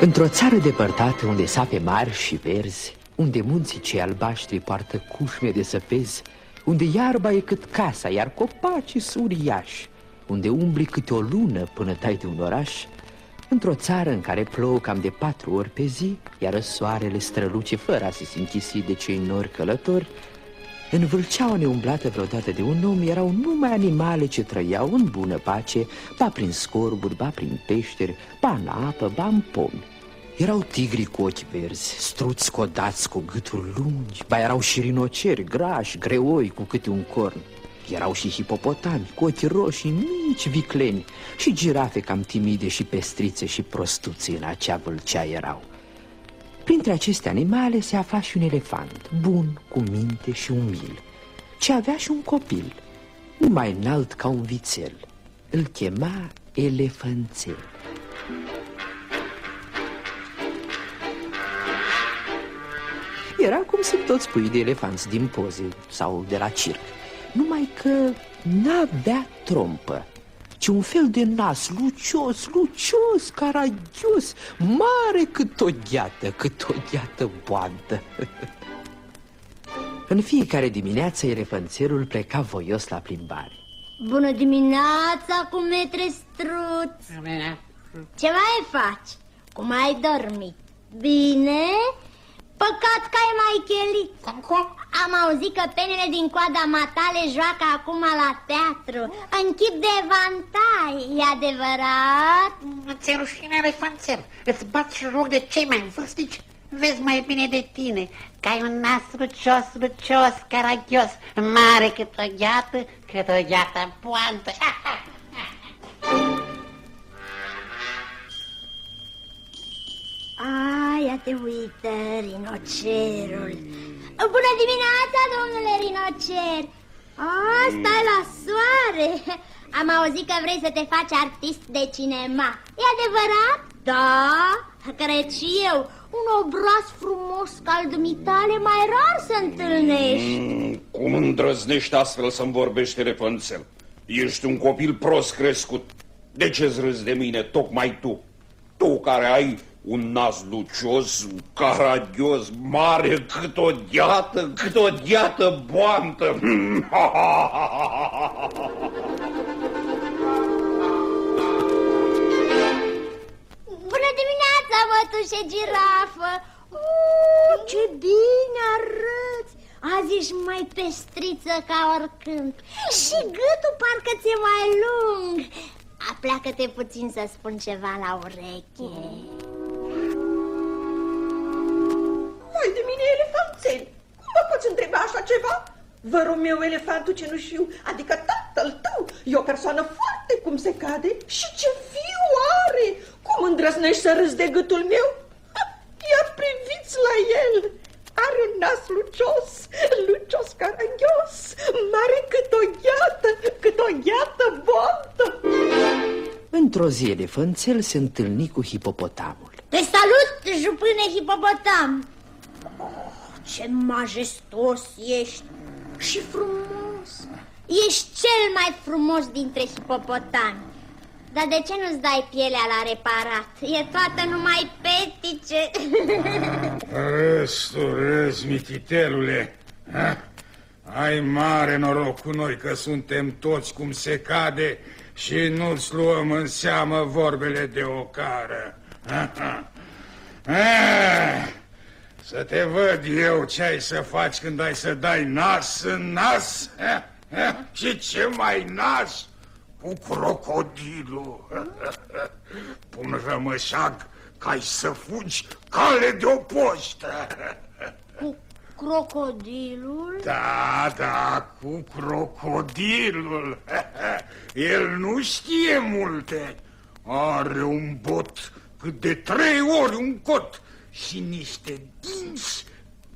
Într-o țară depărtată unde sape mari și verzi Unde munții cei albaștri poartă cușme de săpezi Unde iarba e cât casa, iar copacii sunt uriași Unde umbli câte o lună până tai de un oraș Într-o țară în care plouă cam de patru ori pe zi Iar soarele străluce fără a se închisi de cei nori călători în vâlceaua neumblată vreodată de un om erau numai animale ce trăiau în bună pace, ba prin scorburi, ba prin peșteri, ba în apă, ba în pomi. Erau tigri cu ochi verzi, struți codați cu gâturi lungi, ba erau și rinoceri grași, greoi cu câte un corn. Erau și hipopotami cu ochi roșii, mici vicleni și girafe cam timide și pestrițe și prostuțe în acea vâlcea erau. Printre aceste animale se afla și un elefant, bun, cu minte și umil, ce avea și un copil, mai înalt ca un vițel. Îl chema Elefanțel. Era cum sunt toți puii de elefanți din poze sau de la circ, numai că n-avea trompă ci un fel de nas lucios, lucios, caragios, mare cât o gheată, cât o gheată boantă. În fiecare dimineață, elefanțelul pleca voios la plimbare. Bună dimineața, cu metre struț! Ce mai faci? Cum ai dormit? Bine? Păcat că ai mai chelit. Am auzit că penele din coada matale joacă acum la teatru. În chip de vantai, e adevărat? Ți-e rușine, elefanțel? Îți bați joc de cei mai vârstnici? Vezi mai bine de tine Că ai un nas lucios, lucios, caragios Mare cât o gheată, cât o gheată poantă. A, ia te uită, rinocerul. Bună dimineața, domnule rinocer. A, stai la soare. Am auzit că vrei să te faci artist de cinema. E adevărat? Da, cred și eu. Un obraz frumos ca al dumitale mai rar să întâlnești. Mm, Cum îndrăznești astfel să-mi vorbești, Refanțel? Ești un copil prost crescut. De ce-ți râzi de mine, tocmai tu? Tu care ai un nas lucios, caragios, mare cât o gheată, cât o gheată boantă. Bună dimineața, mătușe girafă! Uh, ce bine arăți! Azi ești mai pestriță ca oricând Și gâtul parcă ți-e mai lung Apleacă-te puțin să spun ceva la ureche Hai de mine, elefanțel! Cum mă poți întreba așa ceva? Vărul meu, elefantul cenușiu, adică tatăl tău, e o persoană foarte cum se cade și ce fiu are! Cum îndrăznești să râzi de gâtul meu? Ia priviți la el! Are un nas lucios, lucios caragios, mare cât o gheată, cât o gheată boantă. Într-o zi, elefanțel se întâlni cu hipopotamul. Te salut, jupâne hipopotam! Ce majestos ești și frumos! Ești cel mai frumos dintre hipopotami. Dar de ce nu-ți dai pielea la reparat? E toată numai petice. Râs, tu râs, mititelule. Ha? Ai mare noroc cu noi că suntem toți cum se cade și nu-ți luăm în seamă vorbele de ocară. Ha, ha. Ha. Să te văd eu ce ai să faci când ai să dai nas în nas? Și ce mai nas? Cu crocodilul. Pun rămășag ca ai să fugi cale de o poștă. Cu crocodilul? Da, da, cu crocodilul. El nu știe multe. Are un bot cât de trei ori un cot și niște dinți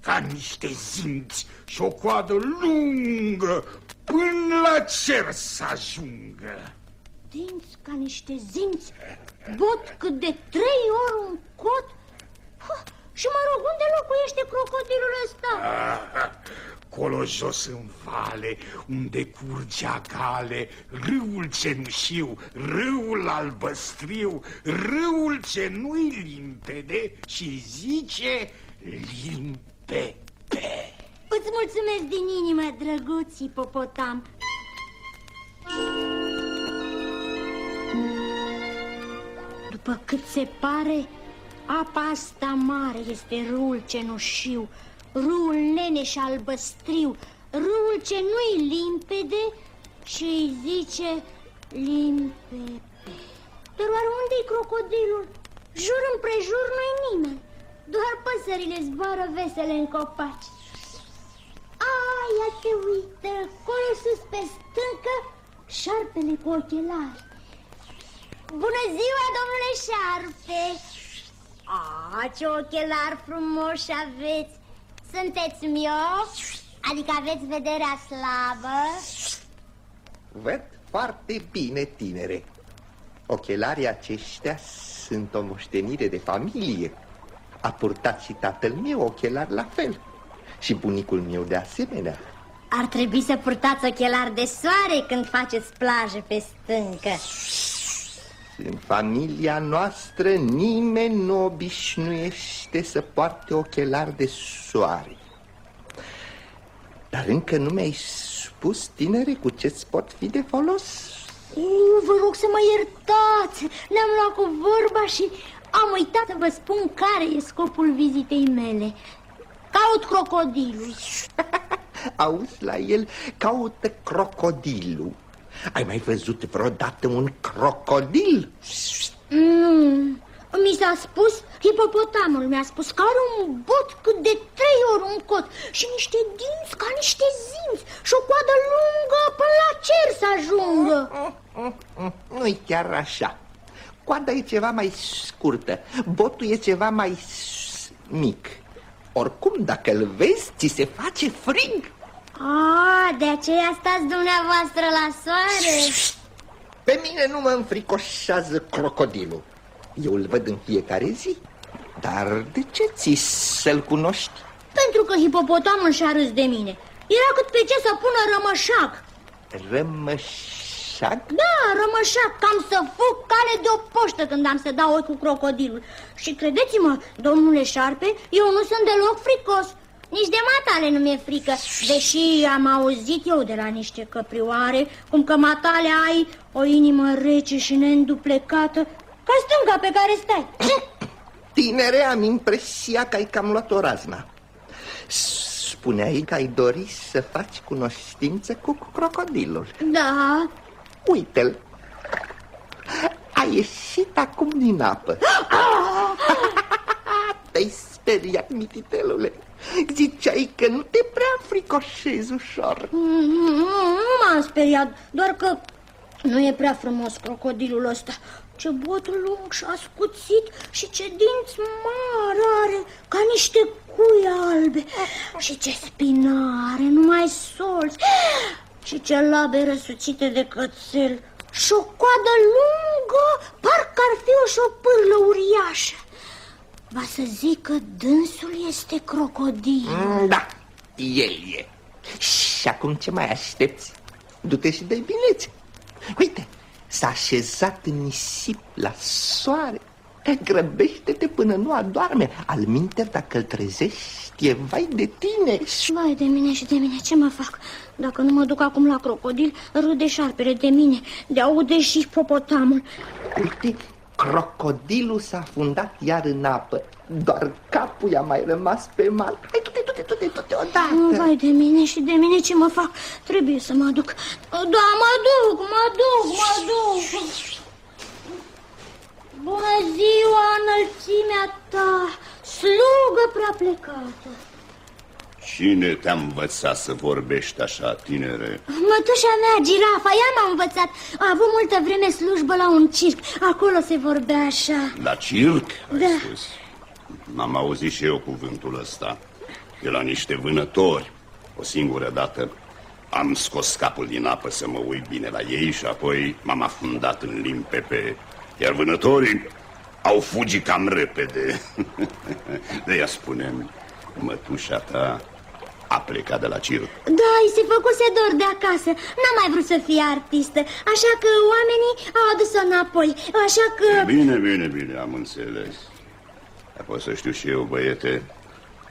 ca niște zinți și o coadă lungă până la cer să ajungă. Dinți ca niște zinți, bot cât de trei ori un cot? Ha, și mă rog, unde locuiește crocodilul ăsta? Ah, cu acolo jos în vale, unde curgea cale, râul cenușiu, râul albăstriu, râul ce nu-i limpede și zice limpede. Îți mulțumesc din inimă, drăguț hipopotam. După cât se pare, apa asta mare este râul cenușiu, râul nene și albăstriu, râul ce nu-i limpede și îi zice limpede. Dar oare unde-i crocodilul? Jur împrejur nu-i nimeni, doar păsările zboară vesele în copaci. A, ia te uită, acolo sus pe stâncă, șarpele cu ochelari. Bună ziua, domnule șarpe! A, ce ochelari frumoși aveți! Sunteți miopi? Adică aveți vederea slabă? Văd foarte bine, tinere. Ochelarii aceștia sunt o moștenire de familie. A purtat și tatăl meu ochelari la fel. Și bunicul meu de asemenea. Ar trebui să purtați ochelari de soare când faceți plajă pe stâncă. În familia noastră nimeni nu obișnuiește să poarte ochelari de soare. Dar încă nu mi-ai spus, tinere, cu ce-ți pot fi de folos? Eu vă rog să mă iertați, ne-am luat cu vorba și am uitat să vă spun care e scopul vizitei mele. Caut crocodilul. Auzi la el, caută crocodilul. Ai mai văzut vreodată un crocodil? Nu, mi s-a spus, hipopotamul mi-a spus că are un bot cât de trei ori un cot și niște dinți ca niște zinți și o coadă lungă până la cer să ajungă. Nu-i chiar așa. Coada e ceva mai scurtă, botul e ceva mai s- mic. Oricum, dacă îl vezi, ți se face frig. A, de aceea stați dumneavoastră la soare? Pe mine nu mă înfricoșează crocodilul. Eu îl văd în fiecare zi. Dar de ce ți să-l cunoști? Pentru că hipopotamul și-a râs de mine. Era cât pe ce să pună rămășac. Rămășag? Da, rămășac, cam să fug cale de o poștă când am să dau ochi cu crocodilul. Și credeți-mă, domnule șarpe, eu nu sunt deloc fricos. Nici de matale nu mi-e frică, deși am auzit eu de la niște căprioare cum că matale ai o inimă rece și neînduplecată, ca stânga pe care stai. Tinere, am impresia că ai cam luat o razna. Spuneai că ai dori să faci cunoștință cu crocodilul. Da, Uite-l. A ieșit acum din apă. Te-ai speriat, mititelule. Ziceai că nu te prea fricoșezi ușor. Mm, Nu, nu m-am speriat, doar că nu e prea frumos crocodilul ăsta. Ce bot lung și ascuțit și ce dinți mari are, ca niște cui albe. Și ce spinare, numai solți. Și ce labe răsucite de cățel. Și o coadă lungă, parcă ar fi o șopârlă uriașă. Va să zic că dânsul este crocodil. Mm, Da, el e. Și acum ce mai aștepți? Du-te și dai bileți. Uite, s-a așezat în nisip la soare. Grăbește-te până nu adorme. Al minter, dacă îl trezești, e vai de tine. Vai de mine și de mine, ce mă fac? Dacă nu mă duc acum la crocodil, râde șarpele de mine, de aude și hipopotamul. Uite, crocodilul s-a fundat iar în apă. Doar capul i-a mai rămas pe mal. Hai, du-te, du-te, du-te, du-te odată. Vai de mine și de mine, ce mă fac? Trebuie să mă duc. Da, mă duc, mă duc, mă duc. Bună ziua, înălțimea ta, slugă prea plecată. Cine te-a învățat să vorbești așa, tinere? Mătușa mea, girafa, ea m-a învățat. A avut multă vreme slujbă la un circ. Acolo se vorbea așa. La circ, ai Da. spus? Am auzit și eu cuvântul ăsta. De la niște vânători. O singură dată am scos capul din apă să mă uit bine la ei și apoi m-am afundat în limpepe. Iar vânătorii au fugit cam repede. De ea spune mătușa ta a plecat de la circ. Da, îi se făcuse dor de acasă N-a mai vrut să fie artistă Așa că oamenii au adus-o înapoi Așa că... Bine, bine, bine, am înțeles. Apoi să știu și eu, băiete,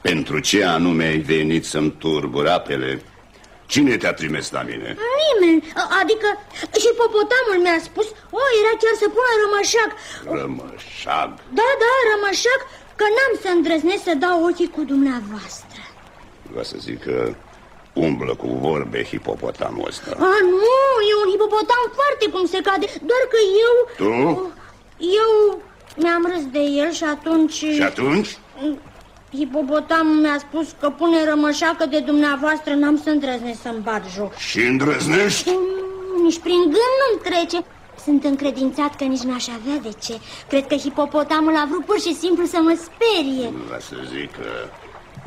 pentru ce anume ai venit să-mi turburi apele? Cine te-a trimis la mine? Nimeni, adică și popotamul mi-a spus O, era chiar să pună rămășac Rămășag. Da, da, rămășac Că n-am să îndrăznesc să dau ochii cu dumneavoastră Vreau să zic că umblă cu vorbe hipopotamul ăsta. A, nu, e un hipopotam foarte cum se cade Doar că eu... Tu? Eu mi-am râs de el și atunci... Și atunci? Hipopotamul mi-a spus că pune rămășacă de dumneavoastră N-am să îndrăznesc să-mi bat joc Și îndrăznești? Mm, Nici prin gând nu-mi trece Sunt încredințat că nici n-aș avea de ce Cred că hipopotamul a vrut pur și simplu să mă sperie Vreau să zic că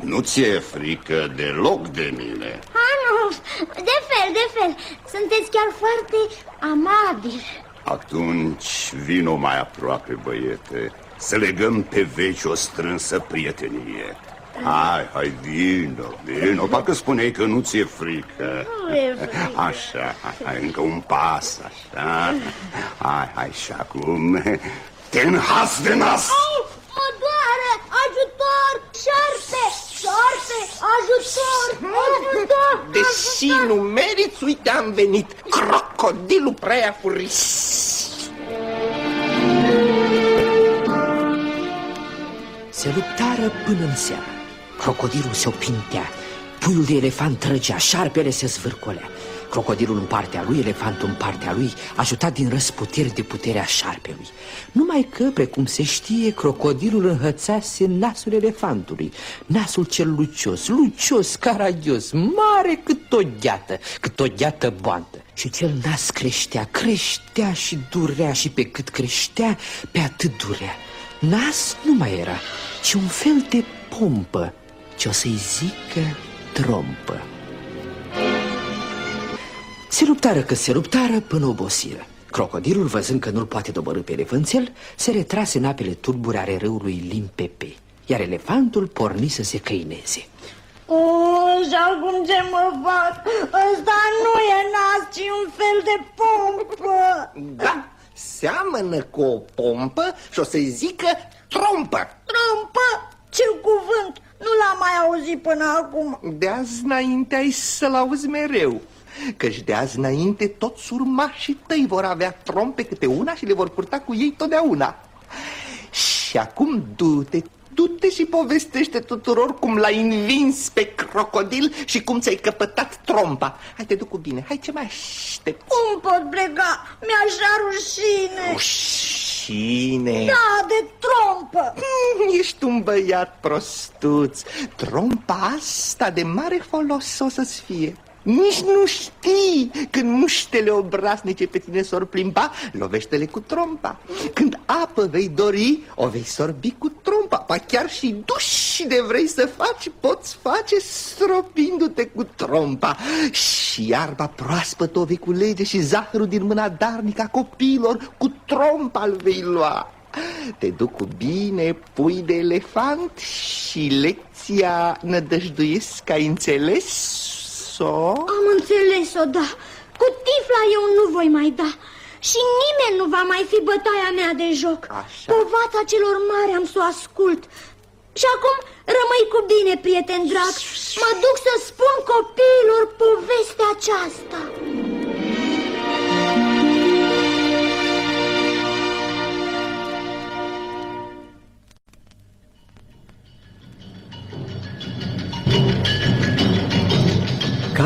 nu ți-e frică deloc de mine. A, nu, de fel, de fel Sunteți chiar foarte amabil Atunci vino mai aproape, băiete, să legăm pe veci o strânsă prietenie. Hai, hai, vino, vino, parcă spuneai că nu ți-e frică. Nu e frică. Așa, hai, încă un pas, așa. Hai, hai, și acum te înhas de nas. Au, mă doare, ajutor, șarpe, șarpe, ajutor, ajutor Deși nu meriți, uite am venit Crocodilul prea furis Se luptară până în seară. Crocodilul se opintea, puiul de elefant trăgea, șarpele se zvârcolea. Crocodilul în partea lui, elefantul în partea lui, ajutat din răsputeri de puterea șarpelui. Numai că, precum se știe, crocodilul înhățase nasul elefantului, nasul cel lucios, lucios, caragios, mare cât o gheată, cât o gheată boantă. Și cel nas creștea, creștea și durea și pe cât creștea, pe atât durea. Nas nu mai era, ci un fel de pompă, ce o să-i zică trompă. Se luptară că se luptară până obosiră. Crocodilul, văzând că nu-l poate dobărâ pe elefanțel, se retrase în apele tulbure ale râului Limpepe, iar elefantul porni să se căineze. O, și acum ce mă fac? Ăsta nu e nas, ci un fel de pompă Da, seamănă cu o pompă și o să-i zică trompă Trompă? Ce cuvânt? Nu l-am mai auzit până acum De azi înainte ai să-l auzi mereu Căci de azi înainte toți urmașii tăi vor avea trompe câte una și le vor purta cu ei totdeauna. Și acum du-te, du-te și povestește tuturor cum l-ai învins pe crocodil și cum ți-ai căpătat trompa. Hai te duc cu bine, hai ce mai aștepți Cum pot pleca? Mi-așa rușine. Rușine? Da, de trompă. Hmm, Ești un băiat prostuț. Trompa asta de mare folos o să-ți fie nici nu știi Când muștele obraznice pe tine s-or plimba Lovește-le cu trompa. Când apă vei dori O vei sorbi cu trompa. Pa chiar și duși de vrei să faci Poți face stropindu-te cu trompa. Și iarba proaspătă o vei culege Și zahărul din mâna darnică a copiilor Cu trompa îl vei lua. Te duc cu bine, pui de elefant și lecția nădăjduiesc că ai înțeles-o? Am înțeles-o, da. Cu tifla eu nu voi mai da. Și nimeni nu va mai fi bătaia mea de joc. Așa. Povata celor mari am să o ascult. Și acum rămâi cu bine, prieten drag. Mă duc să spun copiilor povestea aceasta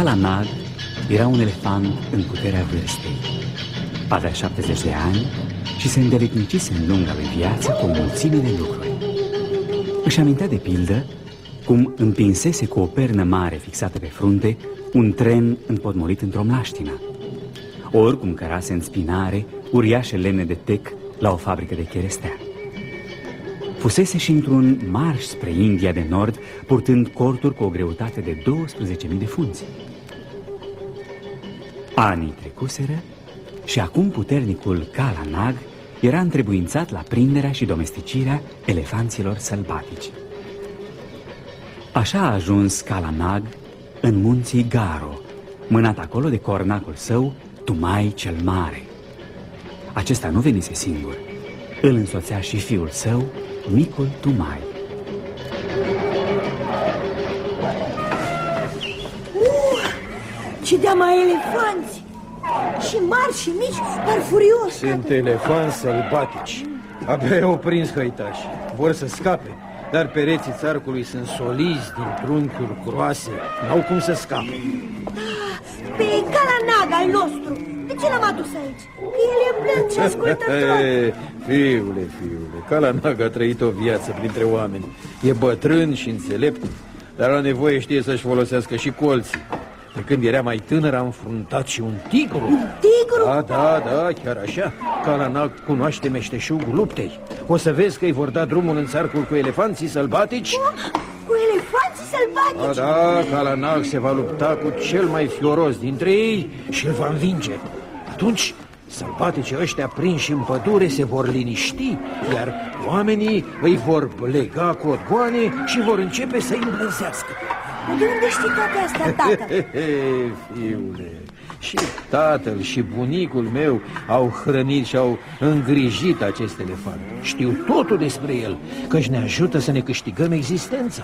Kalanag era un elefant în puterea vârstei. Avea 70 de ani și se îndeletnicise în lunga lui viață cu o mulțime de lucruri. Își amintea de pildă cum împinsese cu o pernă mare fixată pe frunte un tren împodmolit într-o mlaștină. Ori cum cărase în spinare uriașe lemne de tec la o fabrică de cherestea. Fusese și într-un marș spre India de Nord, purtând corturi cu o greutate de 12.000 de funți. Anii trecuseră și acum puternicul Kalanag era întrebuințat la prinderea și domesticirea elefanților sălbatici. Așa a ajuns Kalanag în munții Garo, mânat acolo de cornacul său, Tumai cel Mare. Acesta nu venise singur. Îl însoțea și fiul său, micul Tumai. Ce de mai elefanți! Și mari și mici, dar furios. Sunt elefanți sălbatici. Abia au prins hăitași. Vor să scape, dar pereții țarcului sunt solizi din trunchiuri groase. N-au cum să scape. Pe Calanaga al nostru. De ce l-am adus aici? Că el e blând și ascultător. E, fiule, fiule, Calanag a trăit o viață printre oameni. E bătrân și înțelept, dar la nevoie știe să-și folosească și colții. De când era mai tânăr a înfruntat și un tigru. Un tigru? Da, da, da, chiar așa. Calanag cunoaște meșteșugul luptei. O să vezi că îi vor da drumul în țarcul cu elefanții sălbatici. Cu elefanții sălbatici? Da, da, Calanag se va lupta cu cel mai fioros dintre ei și îl va învinge. Atunci, sălbaticii ăștia prinși în pădure se vor liniști, iar oamenii îi vor lega cu odgoane și vor începe să-i îmblânzească. De unde știi toate astea, tată? Fiule, și tatăl și bunicul meu au hrănit și au îngrijit acest elefant. Știu totul despre el, căci ne ajută să ne câștigăm existența.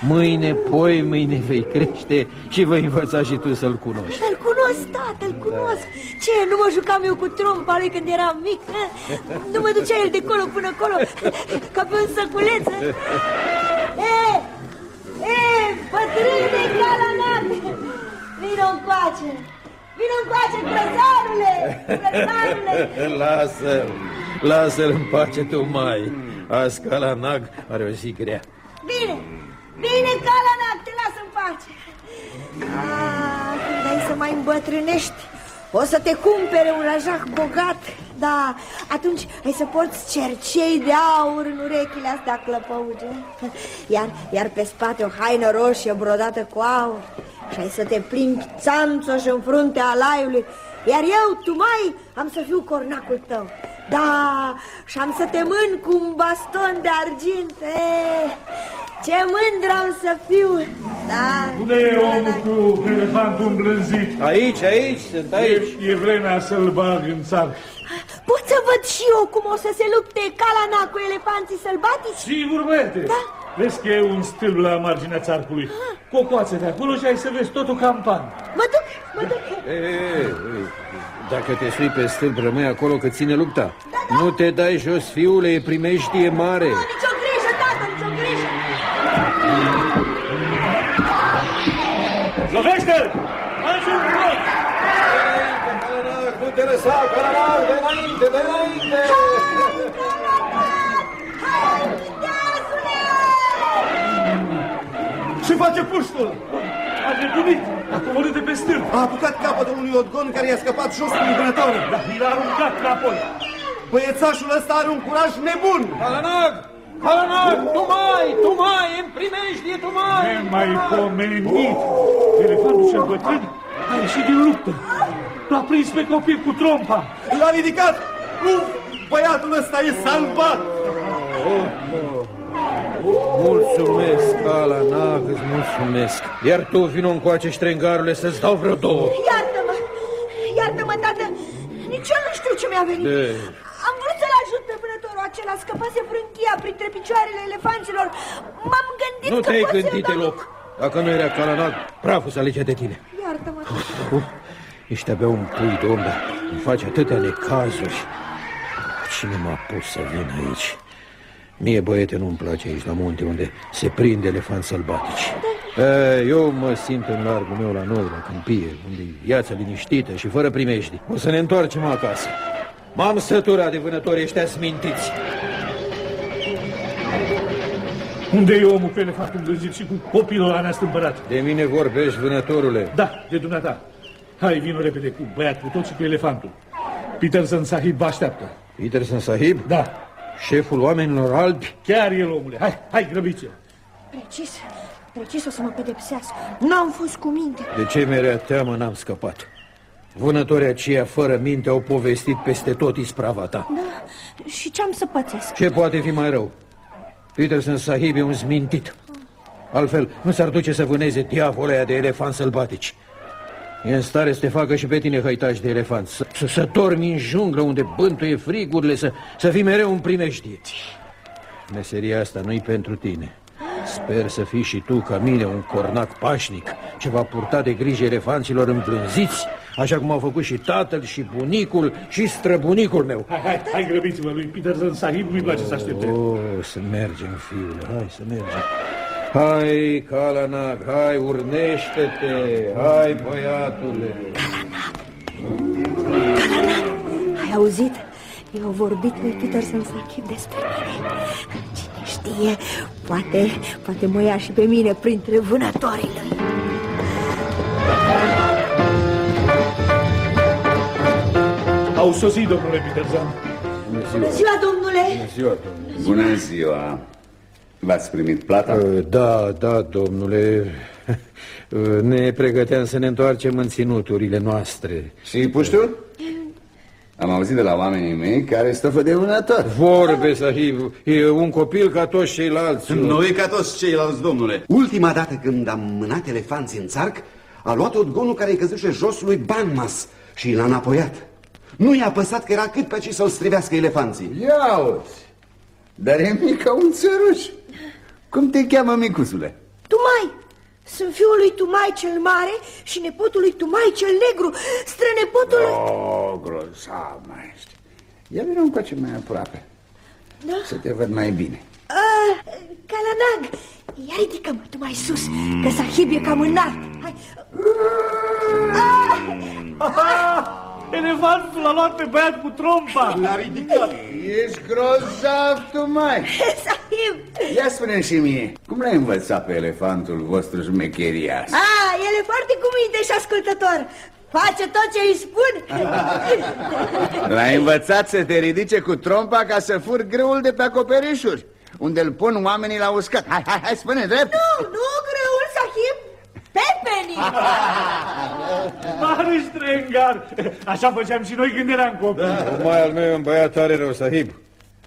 Mâine, poi, mâine vei crește și vei învăța și tu să-l cunoști. Îl cunosc, tată, îl cunosc. Ce, nu mă jucam eu cu trompa lui când eram mic? Nu mă ducea el de colo până acolo, ca pe un săculeț? E, e, bătrâne calanat! Vino încoace! Vino încoace, grăzarule! Grăzarule! Lasă-l, lasă-l în pace tu mai. Azi Calanag are o zi grea. Bine, bine, calanat, te las în pace! Ah, când ai să mai îmbătrânești, o să te cumpere un rajac bogat Da, atunci ai să porți cercei de aur în urechile astea clăpăuge. Iar, iar pe spate o haină roșie brodată cu aur. Și ai să te plimbi țanțoș în fruntea alaiului Iar eu, tu mai, am să fiu cornacul tău. Da, și am să te mân cu un baston de argint e, Ce mândră am să fiu Da. Unde e omul cu elefantul îmblânzit? Aici, aici, sunt aici. E, e vremea să-l bag în țar Pot să văd și eu cum o să se lupte calana cu elefanții sălbatici? Sigur, mete Da. Vezi că e un stâlp la marginea țarcului. Cocoațe de acolo și ai să vezi totul ca în pan Mă duc, mă duc. E, e, e, Dacă te sui pe stâlp, rămâi acolo că ține lupta. Nu te dai jos, fiule, e primeștie mare. Nu, nicio Nu te lăsa, Calanag, de înainte, de înainte Hai, viteazule! Ce face puștul? A nebunit! A coborât de pe stâlp A apucat capătul unui odgon care i-a scăpat jos cu vânător. Dar i l-a aruncat înapoi Băiețașul ăsta are un curaj nebun. Calanag! Calanag, tu mai, tu mai, îmi primești, tu mai Nemaipomenit! Elefantul cel bătrân a ieșit din luptă L-a prins pe copil cu trompa. L-a ridicat. Uf, băiatul ăsta e salvat. Mulțumesc, Calanag, îți mulțumesc. Iar tu vino încoace, ștrengarule, să-ți dau vreo două. Iartă-mă, iartă-mă, tată. Nici eu nu știu ce mi-a venit. De... Am vrut să-l ajut pe vânătorul acela Scăpase frânghia printre picioarele elefanților. M-am gândit Nu că te-ai pot să-l gândit dau- deloc. Dacă nu era Calanag, praful să alege de tine. Iartă-mă, Uf, ești abia un pui de om, dar îmi faci atâtea necazuri. Cine m-a pus să vin aici? Mie, băiete, nu-mi place aici la munte, unde se prind elefanți sălbatici. E, eu mă simt în largul meu la noi, la câmpie, unde e viața liniștită și fără primejdi. O să ne întoarcem acasă. M-am săturat de vânători ăștia smintiți. Unde e omul cu elefantul îmblânzit și cu copilul ăla neastâmpărat? De mine vorbești, vânătorule. Da, de dumneata Hai, vino repede cu băiat, cu toți și cu elefantul Peterson Sahib vă așteaptă Peterson Sahib? Da, Șeful oamenilor albi? chiar el, omule Hai, hai, grăbiți Precis, precis o să mă pedepsească N-am fost cu minte De ce mi-era teamă n-am scăpat. Vânătorii aceia fără minte au povestit peste tot isprava ta. Da, și ce-am să pățesc? Ce poate fi mai rău? Peterson Sahib e un zmintit. Altfel, nu s-ar duce să vâneze diavolea de elefanți sălbatici. E în stare să te facă și pe tine hăitași de elefant Să, să, să dormi în junglă unde bântuie frigurile Să, să fii mereu în primeștie Meseria asta nu-i pentru tine. Sper să fii și tu ca mine un cornac pașnic Ce va purta de grijă elefanților îmblânziți Așa cum au făcut și tatăl și bunicul și străbunicul meu. Hai, hai, hai grăbiți-vă lui Peterson Sahib, nu-i place să aștepte. Oh, să mergem, fiule, hai să mergem Hai, Calanag, hai, urnește-te, hai, băiatule Ai auzit? Eu au vorbit lui Peterson Sachib despre mine. Cine știe, poate, poate mă ia și pe mine printre vânătorii lui. Au sosit, domnule Peterson Bună ziua, domnule! Bună ziua, domnule Bună ziua! V-ați primit plata? Uh, Da, da, domnule Uh, Ne pregăteam să ne întoarcem în ținuturile noastre Și puștul? Am auzit de la oamenii mei care stofă de vânător. Vorbe, sahib, e un copil ca toți ceilalți Nu e ca toți ceilalți, domnule. Ultima dată când am mânat elefanții în țarc, a luat odgonul care îi căzuse jos lui Banmas și l-a înapoiat. Nu i-a păsat că era cât pe ce să-l strivească elefanții. Ia uzi! Dar e mic ca un țăruș. Cum te cheamă, micuțule? Tumai! Sunt fiul lui Tumai cel mare și nepotul lui Tumai cel negru, strănepotul lui... Oh, grozav, mai ești. Ia vină încoace mai aproape, Da? să te văd mai bine. Ah, Calanag, ia ridică-mă tu mai sus, că sahib e cam înalt. Hai. Ah! Elefantul l-a luat pe băiat cu trompa L-a ridicat. Ești grozav, tu mai. Sahib! Ia spune și mie, cum l-ai învățat pe elefantul vostru șmecherias? Ah, el e foarte cuminte și ascultător. Face tot ce îi spun. L-ai învățat să te ridice cu trompa ca să fur greul de pe acoperișuri, unde îl pun oamenii la uscat. Hai, hai, hai, spune drept. Nu, nu, greul, sahib. Pepeni. Mare strengar Așa făceam și noi când eram copii Mai al meu e un băiat tare rău, sahib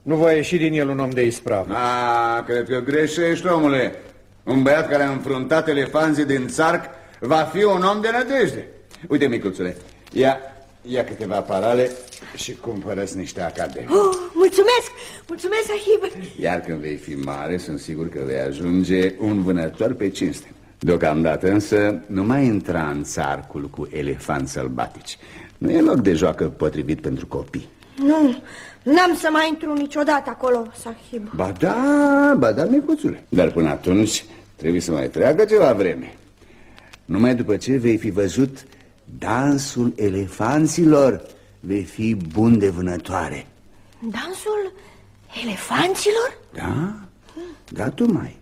Nu va ieși din el un om de ispravă A, cred că greșești, omule. Un băiat care a înfruntat elefanții din țarc va fi un om de nădejde. Uite, micuțule, ia, ia câteva parale și cumpărăți niște academi. Oh, mulțumesc, mulțumesc, sahib. Iar când vei fi mare, sunt sigur că vei ajunge un vânător pe cinste. Deocamdată însă nu mai intra în țarcul cu elefanți sălbatici. Nu e loc de joacă potrivit pentru copii. Nu, n-am să mai intru niciodată acolo, sahib. Ba da, ba da, micuțule. Dar până atunci trebuie să mai treacă ceva vreme. Numai după ce vei fi văzut dansul elefanților, vei fi bun de vânătoare. Dansul elefanților? Da? Da, tu mai.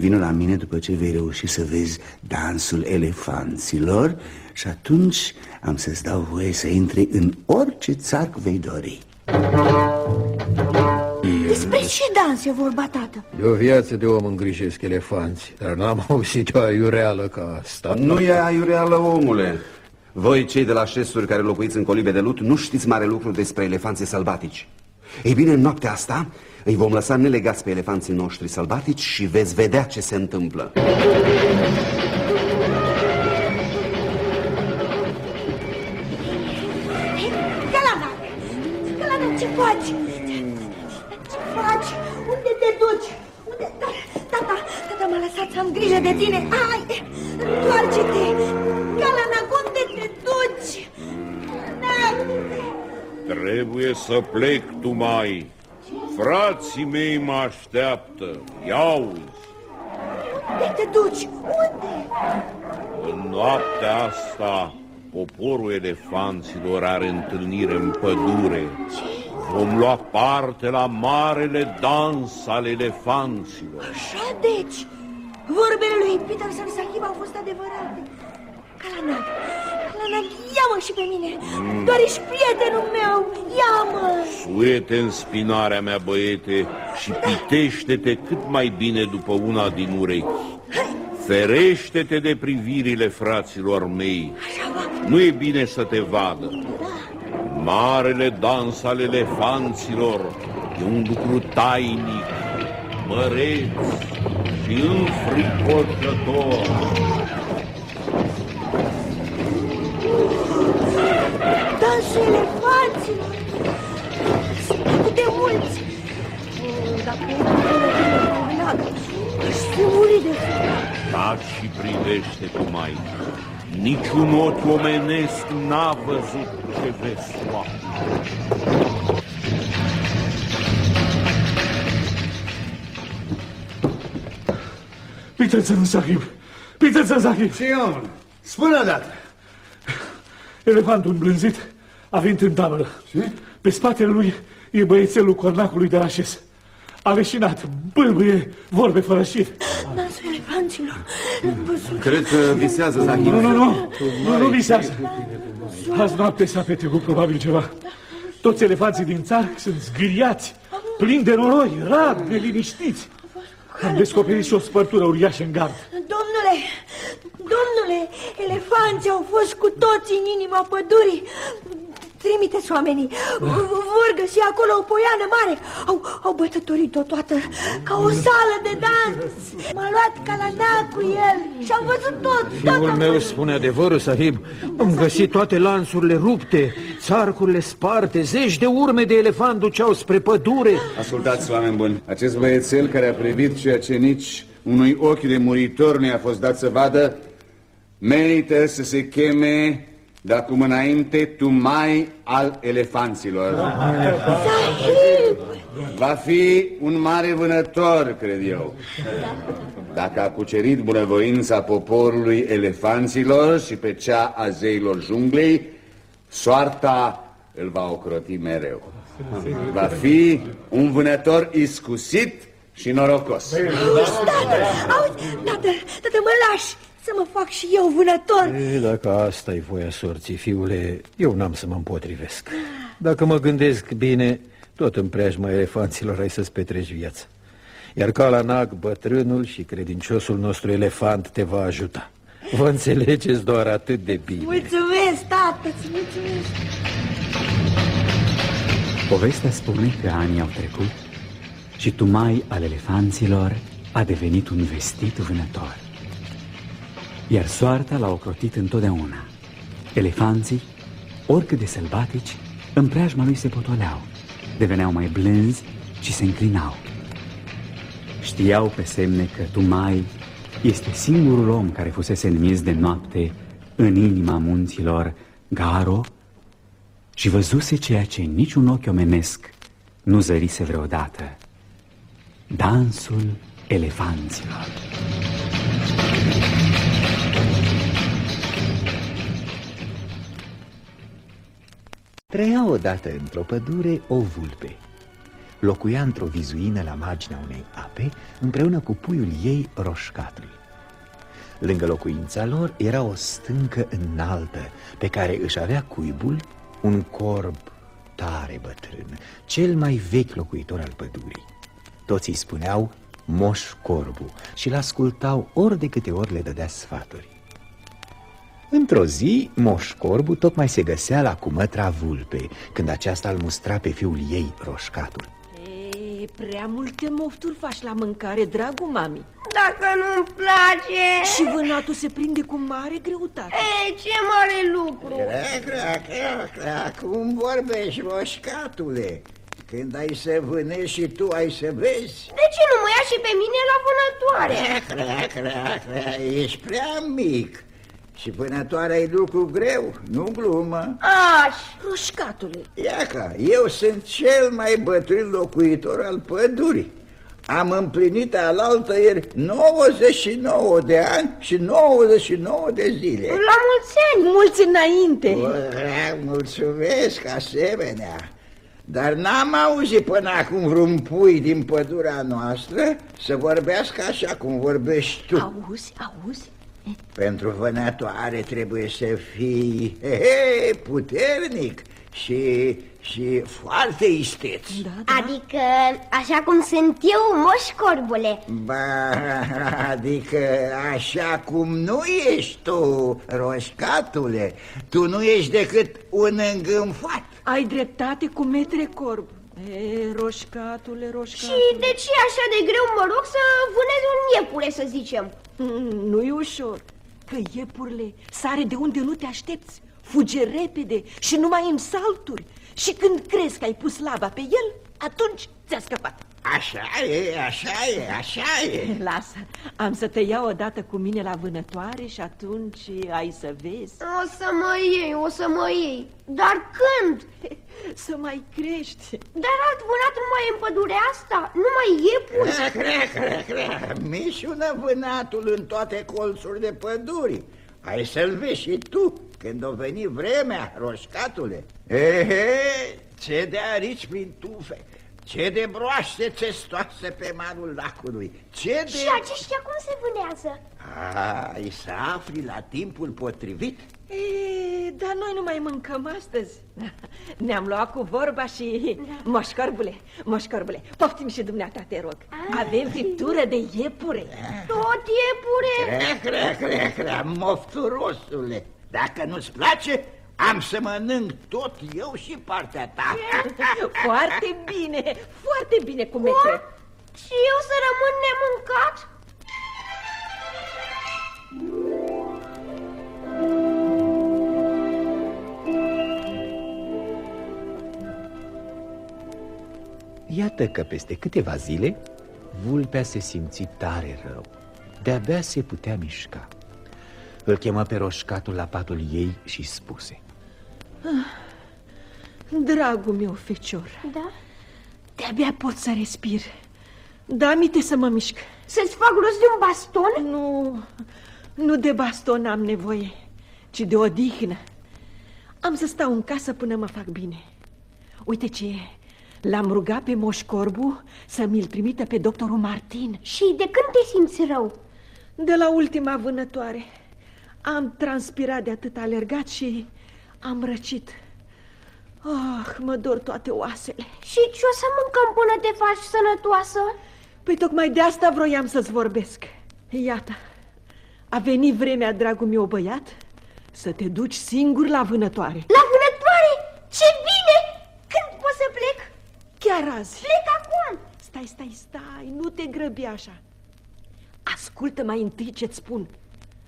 Vino la mine după ce vei reuși să vezi dansul elefanților și atunci am să-ți dau voie să intri în orice țarc vei dori. Despre ce dans e vorba, tată? De o viață de om îngrijesc elefanți Dar n-am auzit o aiureală ca asta Nu e aiureală, omule. Voi, cei de la șesuri care locuiți în colibe de lut, nu știți mare lucru despre elefanții sălbatici. Ei bine, în noaptea asta îi vom lăsa nelegați pe elefanții noștri sălbatici și veți vedea ce se întâmplă. Calana! Calana, ce faci? Ce faci? Unde te duci? Unde... Tata, tata m-a lăsat să am grijă de tine. Hai, întoarce-te! Trebuie să plec, tu mai. Frații mei mă așteaptă. Iauzi, Unde te duci? Unde? în noaptea asta, poporul elefanților are întâlnire în pădure. Vom lua parte la marele dans al elefanților. Așa deci, vorbele lui Peterson Sahib au fost adevărate. Calanag, Calanag, ia-mă și pe mine. Doar ești prietenul meu, ia-mă. Suete în spinarea mea, băiete, și pitește-te cât mai bine după una din urechi. Ferește-te de privirile fraților mei. Nu e bine să te vadă. Marele dans al elefanților e un lucru tainic. măreț și înfricoșător. De mulți! Oh, Dacă e terminat, aș fi murit de frică. Taci și privește cu mai. Niciun ochi omenesc n-a văzut ce vezi tu acum. Peterson Sahib! Peterson Sahib! Ce om? Spune odată! Elefantul îmblânzit a venit în tabără. Pe spatele lui e băiețelul cornacului de la șes. A leșinat, bâlbâie, vorbe fără șir. Dansul elefanților! L-am văzut. Cred că visează, Zahir. Nu, nu, nu, nu, nu visează. Azi noapte s-a petrecut probabil ceva. Toți elefanții din țară sunt zgâriați, plini de noroi, rar, neliniștiți. Am descoperit și o spărtură uriașă în gard. Domnule, domnule, elefanții au fost cu toții în inima pădurii. Trimiteți oamenii, vor găsi acolo o poiană mare. Au, au bătătorit-o toată ca o sală de dans. M-a luat calana cu el și am văzut tot, tot. Fiul am meu văzut. spune adevărul, sahib. Am găsit toate lanțurile rupte, țarcurile sparte, zeci de urme de elefant duceau spre pădure. Ascultați, oameni buni, acest băiețel care a privit ceea ce nici unui ochi de muritor nu i-a fost dat să vadă, merită să se cheme de acum înainte Tumai al elefanților. Sahib! Va fi un mare vânător, cred eu. Dacă a cucerit bunăvoința poporului elefanților și pe cea a zeilor junglei, soarta îl va ocroti mereu. Va fi un vânător iscusit și norocos. Auzi, tată, auzi, tată, tată, mă lași să mă fac și eu vânător. E, dacă asta e voia sorții, fiule, eu n-am să mă împotrivesc. Dacă mă gândesc bine, tot în preajma elefanților ai să-ți petreci viața. Iar Calanac, bătrânul și credinciosul nostru elefant te va ajuta. Vă înțelegeți doar atât de bine. Mulțumesc, tată, îți mulțumesc. Povestea spune că anii au trecut și Tumai al elefanților a devenit un vestit vânător. Iar soarta l-a ocrotit întotdeauna. Elefanții, oricât de sălbatici, în preajma lui se potoleau, deveneau mai blânzi și se înclinau. Știau pe semne că Tumai este singurul om care fusese în miez de noapte în inima munților Garo și văzuse ceea ce niciun ochi omenesc nu zărise vreodată. Dansul elefanților. Trăia odată într-o pădure o vulpe. Locuia într-o vizuină la marginea unei ape împreună cu puiul ei roșcatul. Lângă locuința lor era o stâncă înaltă pe care își avea cuibul un corb tare bătrân, cel mai vechi locuitor al pădurii. Toți îi spuneau Moș Corbu și l-ascultau ori de câte ori le dădea sfaturi. Într-o zi, Moș Corbu tocmai se găsea la cumătra vulpe, când aceasta îl mustra pe fiul ei, roșcatul. E, prea multe mofturi faci la mâncare, dragul mami. Dacă nu-mi place... Și vânatul se prinde cu mare greutate. E, ce mare lucru! Crea, crea, crea, crea, cum vorbești, roșcatule? Când ai să vânești și tu ai să vezi? De ce nu mă ia și pe mine la vânătoare? Crea, crea, crea, ești prea mic. Și vânătoarea e lucru greu, nu glumă. Aș! Roșcatule! Iaca, eu sunt cel mai bătrân locuitor al pădurii. Am împlinit alaltă ieri 99 de ani și 99 de zile. La mulți ani! Mulți înainte! Bă, mulțumesc asemenea. Dar n-am auzit până acum vreun pui din pădurea noastră să vorbească așa cum vorbești tu. Auzi, auzi? Pentru vânătoare trebuie să fii he, he, puternic și, și foarte isteț. Da, Adică, așa cum sunt eu, moș corbule. Ba, adică așa cum nu ești tu, roșcatule, tu nu ești decât un îngânfat. Ai dreptate cu metre corb. E, roșcatule, roșcatule. Și de ce e așa de greu, mă rog, să vânezi un iepure, să zicem? Mm, Nu-i ușor, că iepurile sare de unde nu te aștepți, fuge repede și numai în salturi. Și când crezi că ai pus laba pe el, atunci ți-a scăpat. Așa e, așa e, așa e. Lasă, am să te iau odată cu mine la vânătoare și atunci ai să vezi. O să mă iei, o să mă iei. Dar când? Să mai crești. Dar alt vânat nu mai e în pădurea asta, nu mai iepuri. Cre, cre, cre, cre. Mișună vânatul în toate colțurile pădurii. Ai să-l vezi și tu când o veni vremea, roșcatule. Ehe, ce de arici prin tufe, ce de broaște testoase pe malul lacului, ce de... Și aceștia cum se vânează? Ai să afli la timpul potrivit. E, dar noi nu mai mâncăm astăzi. Ne-am luat cu vorba și... Da. Moșcorbule, moșcorbule, poftim și dumneata, te rog. Avem friptură de iepure. Tot iepure? Cre, cre, cre, cre, mofturosule. Dacă nu-ți place, am să mănânc tot eu și partea ta. Foarte bine, foarte bine, cumetre. Și eu să rămân nemâncat? Iată că peste câteva zile, vulpea se simți tare rău. De-abia se putea mișca. Îl chemă pe roșcatul la patul ei și spuse Ah, Dragul meu fecior, Da? de-abia pot să respir. Da, mite să mă mișc. Să-ți fac rost de un baston? Nu, nu de baston am nevoie, ci de odihnă. Am să stau în casă până mă fac bine. Uite ce L-am rugat pe Moș Corbu să mi-l trimită pe doctorul Martin. Și de când te simți rău? De la ultima vânătoare. Am transpirat de atât alergat și am răcit. Ah, mă dor toate oasele. Și ce o să mâncăm până te faci sănătoasă? Păi tocmai de asta vroiam să-ți vorbesc. Iată, a venit vremea, dragul meu băiat, să te duci singur la vânătoare. La vânătoare? Ce bine! Când pot să plec? Chiar azi. Plec acum! Stai, stai, stai, nu te grăbi așa. Ascultă mai întâi ce-ți spun.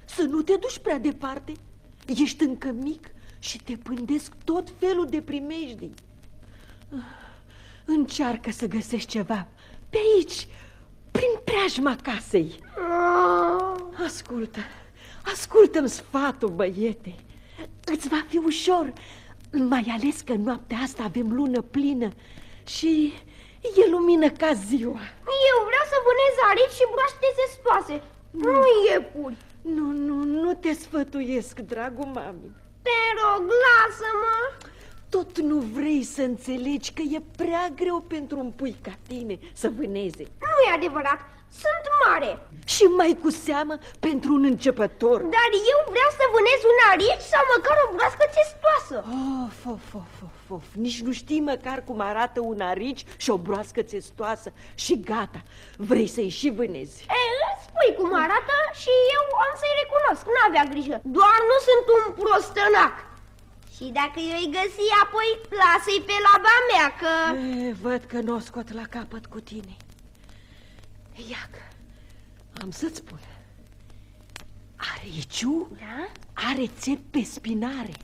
Să nu te duci prea departe. Ești încă mic și te pândesc tot felul de primejdii. Încearcă să găsești ceva pe aici, prin preajma casei. Ascultă, ascultă-mi sfatul, băiete. Îți va fi ușor, mai ales că noaptea asta avem lună plină și e lumină ca ziua. Eu vreau să vânez arici și broaște zestoase, nu iepuri. Nu, nu, nu te sfătuiesc, dragul mami. Te rog, lasă-mă! Tot nu vrei să înțelegi că e prea greu pentru un pui ca tine să vâneze. Nu e adevărat, sunt mare. Și mai cu seamă pentru un începător. Dar eu vreau să vânez un arici sau măcar o broască testoasă. Of, of, of, of, of. Nici nu știi măcar cum arată un arici și o broască testoasă. Și gata, vrei să-i și vânezi. E, îmi spui cum arată și eu am să-i recunosc, n-avea grijă. Doar nu sunt un prostănac. Și dacă eu îi găsi, apoi lasă-i pe laba mea, că... E, văd că nu o scot la capăt cu tine. Iacă, am să-ți spun. Ariciu da? are țep pe spinare.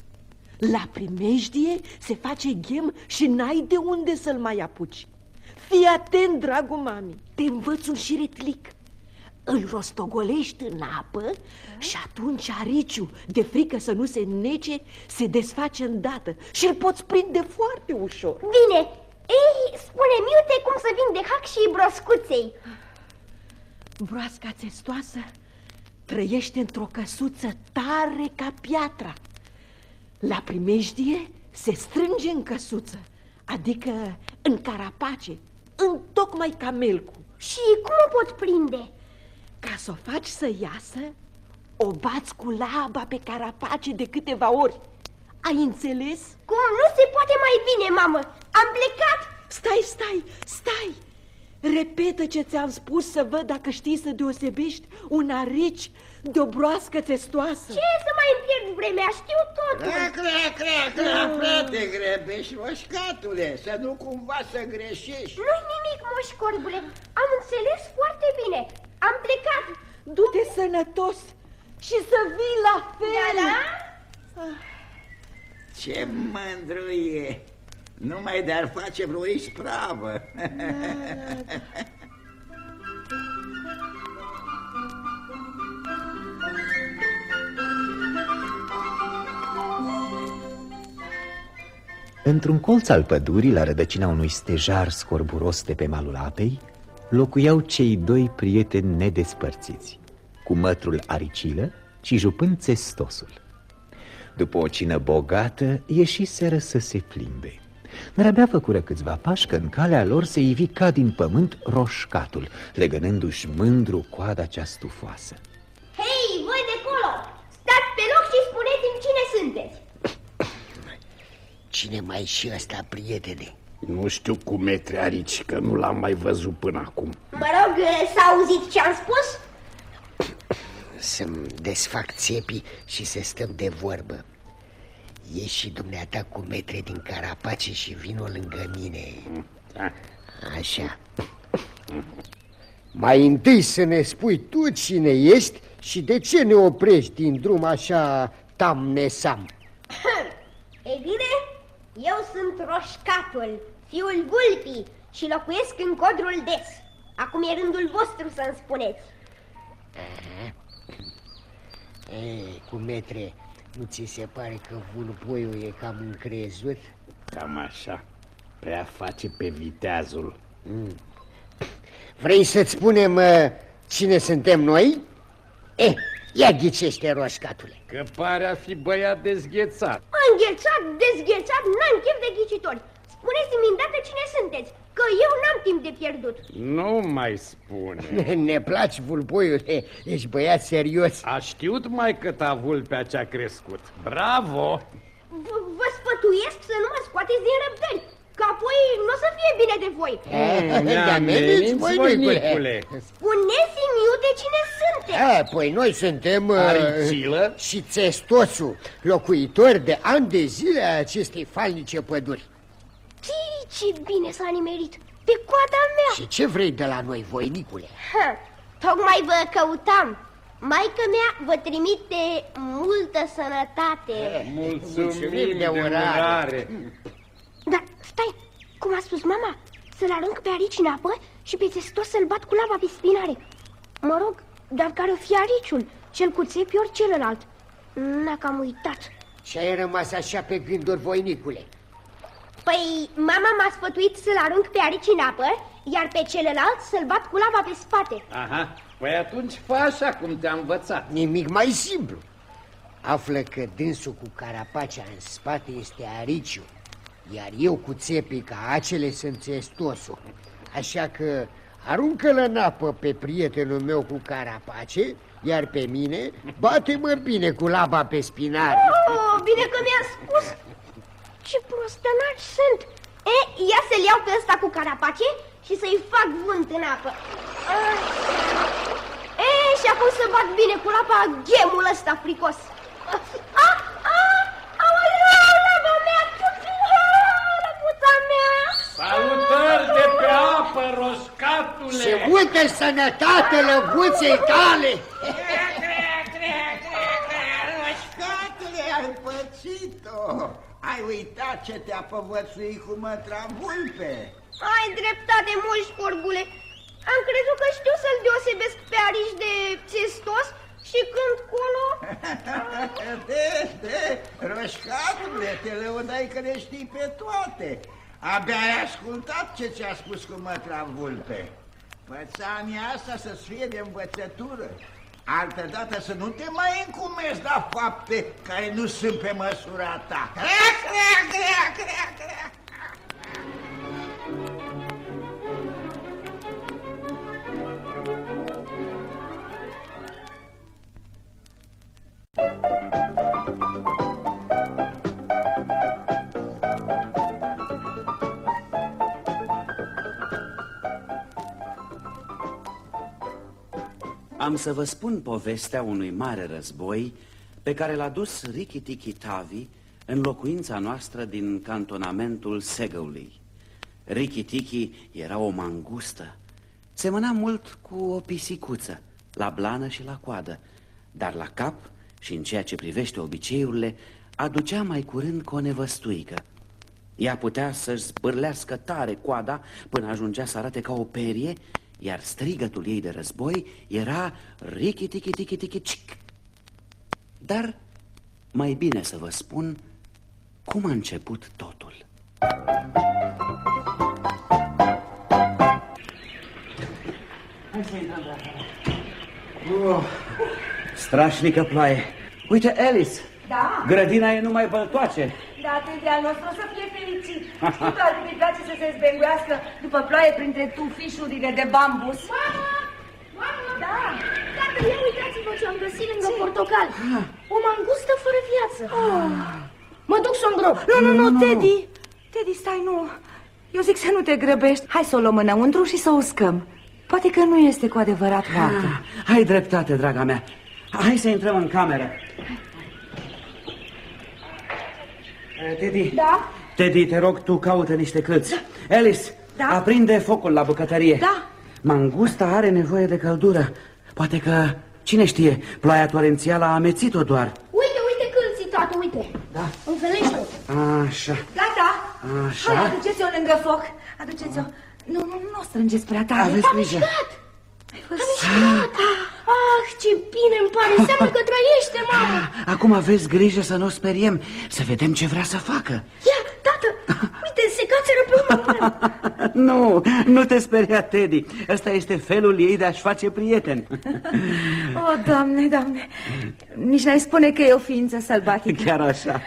La primejdie se face ghem și n-ai de unde să-l mai apuci. Fii atent, dragul mami, te învăț un șiretlic. Îl rostogolești în apă și atunci ariciu, de frică să nu se nece, se desface îndată și îl poți prinde foarte ușor. Bine, ei, spune-mi, uite cum să vin de hac și broscuței. Broasca țestoasă trăiește într-o căsuță tare ca piatra. La primejdie se strânge în căsuță, adică în carapace, în tocmai ca melcu. Și cum o pot prinde? Ca să o faci să iasă, o bați cu laba pe carapace de câteva ori. Ai înțeles? Cum nu se poate mai bine, mamă? Am plecat! Stai, stai, stai! Repetă ce ți-am spus să văd dacă știi să deosebești un arici de o broască testoasă. Ce să mai îmi pierd vremea? Știu totul. Crea, crea, crea, crea, prea te grăbești, moșcatule, să nu cumva să greșești. Nu-i nimic, moș corbule. Am înțeles foarte bine. Am plecat. Du-te sănătos și să vii la fel. Da, da? Ce mândru e! Numai de-ar face vreo ispravă. Într-un colț al pădurii, la rădăcina unui stejar scorburos de pe malul apei, locuiau cei doi prieteni nedespărțiți, cu mătrul aricilă și jupând țestosul. După o cină bogată, ieșiseră să se plimbe. Dar abia făcură câțiva pași că în calea lor se ivi ca din pământ roșcatul, legănându-și mândru coada cea stufoasă. Hei, voi de acolo! Stați pe loc și spuneți-mi cine sunteți. Cine mai și ăsta, prietene? Nu știu cu metri arici, că nu l-am mai văzut până acum. Mă rog, s-a auzit ce am spus? Să-mi desfac țepii și să stăm de vorbă. Ieși și dumneata cu metre din carapace și vino lângă mine. Așa. Mai întâi să ne spui tu cine ești și de ce ne oprești din drum așa tam-nesam. Ei bine, eu sunt Roșcatul, fiul Vulpii și locuiesc în codrul des. Acum e rândul vostru să-mi spuneți. Ei, cu metre, nu ți se pare că vulpoiul e cam încrezut? Cam așa. Prea face pe viteazul. Mm. Vrei să-ți spunem uh, cine suntem noi? Eh, ia ghicește, roșcatule. Că pare a fi băiat dezghețat. Înghețat, dezghețat, n-am chef de ghicitori. Spuneți-mi îndată cine sunteți, că eu n-am timp de pierdut. Nu mai spune. Ne, ne place, vulpoiule, ești băiat serios. A știut mai cât a vulpea ce-a crescut. Bravo! V- Vă sfătuiesc să nu mă scoateți din răbdări, că apoi nu o să fie bine de voi. Eh, ne ameninți, voinicule. Spuneți-mi iute cine sunteți. A, păi noi suntem... uh, Aricilă? Și țestosul, locuitori de ani de zile a acestei falnice păduri. Tii, ce bine s-a nimerit, pe coada mea. Și ce vrei de la noi, voinicule? Ha, tocmai vă căutam. Maica mea vă trimite multă sănătate. Mulțumim de urare. Dar stai, cum a spus mama, să-l arunc pe arici în apă și pe țestos să-l bat cu lava pe spinare. Mă rog, dar care o fi ariciul, cel cu țepi ori celălalt? N-a cam uitat. Și ai rămas așa pe gânduri, voinicule. Păi, mama m-a sfătuit să-l arunc pe arici în apă, iar pe celălalt să-l bat cu lava pe spate. Aha, păi atunci fă așa cum te-a învățat. Nimic mai simplu. Află că dânsul cu carapacea în spate este ariciu, iar eu cu țepii ca acele sunt țestosul. Așa că aruncă-l în apă pe prietenul meu cu carapace, iar pe mine bate-mă bine cu laba pe spinare. Oh, bine că mi-a spus. Ce prostănaci sunt. E, ia să-l iau pe ăsta cu carapace și să-i fac vânt în apă. Ah. E, și acum să bat bine cu lapa ghemul ăsta fricos. Ah, ah, aoleu, lava mea, lăbuța mea. Salutări de pe apă, roșcatule! Ce multă sănătate lăbuței tale! Roșcatule, ai pățit-o! Ai uitat ce te-a povățuit cu mătra vulpe? Ai dreptate, moș școrbule. Am crezut că știu să-l deosebesc pe arici de țestos și când colo... de, de, roșcatule, te lăudai că le știi pe toate. Abia ai ascultat ce ți-a spus cu mătra vulpe. Pățania asta să-ți fie de învățătură. Altă dată să nu te mai încumezi la fapte care nu sunt pe măsura ta. Crea, crea, crea, crea, crea. Am să vă spun povestea unui mare război pe care l-a dus Riki Tiki Tavi în locuința noastră din cantonamentul Segăului. Riki Tiki era o mangustă. Semăna mult cu o pisicuță, la blană și la coadă, dar la cap și în ceea ce privește obiceiurile, aducea mai curând cu o nevăstuică. Ea putea să-și zbârlească tare coada până ajungea să arate ca o perie, iar strigătul ei de război era richi tichi tichi tichi cic. Dar mai bine să vă spun cum a început totul. Oh, strașnică ploaie. Uite, Alice, Da? grădina e numai băltoace. Da, atât al nostru o să fie fericit. Știi doar cum îi place să se zbenguiască după ploaie printre tufișurile de bambus? Mama! Mama! Da! Tată, ia uitați-vă ce am găsit lângă portocal. O mangustă fără viață. Mă duc să o îngrop. Nu, nu, nu, Teddy! Teddy, stai, nu. Eu zic să nu te grăbești. Hai să o luăm înăuntru și să o uscăm. Poate că nu este cu adevărat moartă. Ai dreptate, draga mea. Hai să intrăm în cameră. Eh, Teddy, Da? Teddy, te rog, tu caută niște câți. Alice, Da? aprinde focul la bucătărie. Da. Mangusta are nevoie de căldură. Poate că, cine știe, ploaia torențială a amețit-o doar. Uite, uite câlții, tată, uite. Da. Învelește-o. Așa, Gata? așa. Hai, aduceți-o lângă foc. Aduceți-o. Nu, nu, nu o strângeți prea tare. Aveți Am grijă. Mișcat. Ai mișcat. Ah, ce bine îmi pare. Înseamnă că trăiește, mamă. Acum aveți grijă să nu o speriem, să vedem ce vrea să facă. Ia, tată, uite, se cațără pe unul. Nu, nu te speria, Teddy. Ăsta este felul ei de a-și face prieteni. O, oh, doamne, doamne. Nici n-ai spune că e o ființă sălbatică. Chiar așa.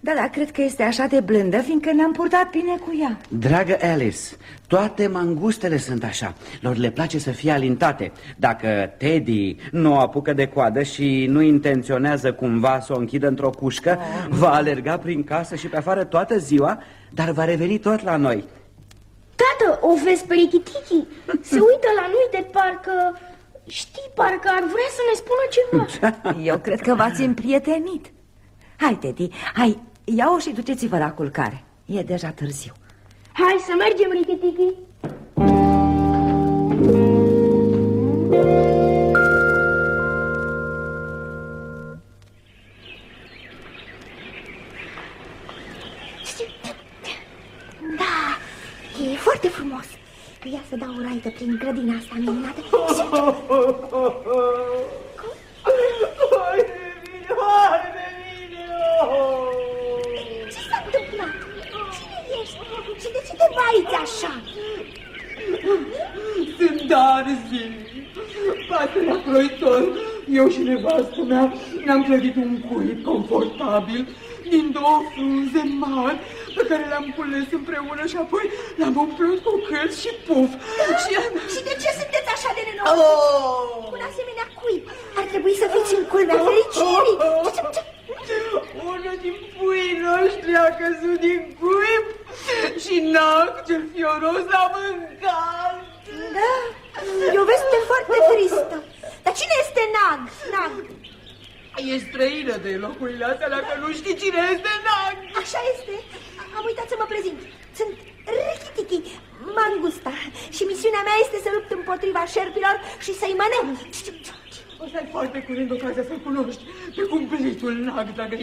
Da, da, cred că este așa de blândă, fiindcă ne-am purtat bine cu ea. Dragă Alice, toate mangustele sunt așa. Lor le place să fie alintate. Dacă Teddy nu o apucă de coadă și nu intenționează cumva să o închidă într-o cușcă, va alerga prin casă și pe afară toată ziua, dar va reveni tot la noi. Tată, o vezi pe Richitichi? Se uită la noi de parcă... Știi, parcă ar vrea să ne spună ceva. Eu cred că v-ați împrietenit. Hai, Teddy, hai, ia-o și duceți-vă la culcare. E deja târziu. Hai să mergem, Richitichi. Da, e foarte frumos. Ia să dau o raită prin grădina asta minunată. Hai de mine, hai de mine! Ce s-a întâmplat? Cine ești? Și de ce te baiți așa? Sunt Darzi, patria croitor. Eu și nevastă mea ne-am clădit un cuib confortabil din două frunze mari pe care le-am cules împreună și apoi le-am umplut cu cârți și puf. Și, Și de ce sunteți așa de nenoroși? Un asemenea cuib ar trebui să fiți în culmea fericirii. Unul din puii noștri a căzut din cuib și Nac, cel fioros, l-a mâncat. Da, e o veste foarte tristă. Dar cine este Nag? Nag. E străină de locurile astea, dacă nu știi cine este Nag. Așa este. Am uitat să mă prezint. Sunt Rikitiki, mangusta. Și misiunea mea este să lupt împotriva șerpilor și să-i mănânc. O să ai foarte curând ocazia să-l cunoști pe cumplitul Nag, dragă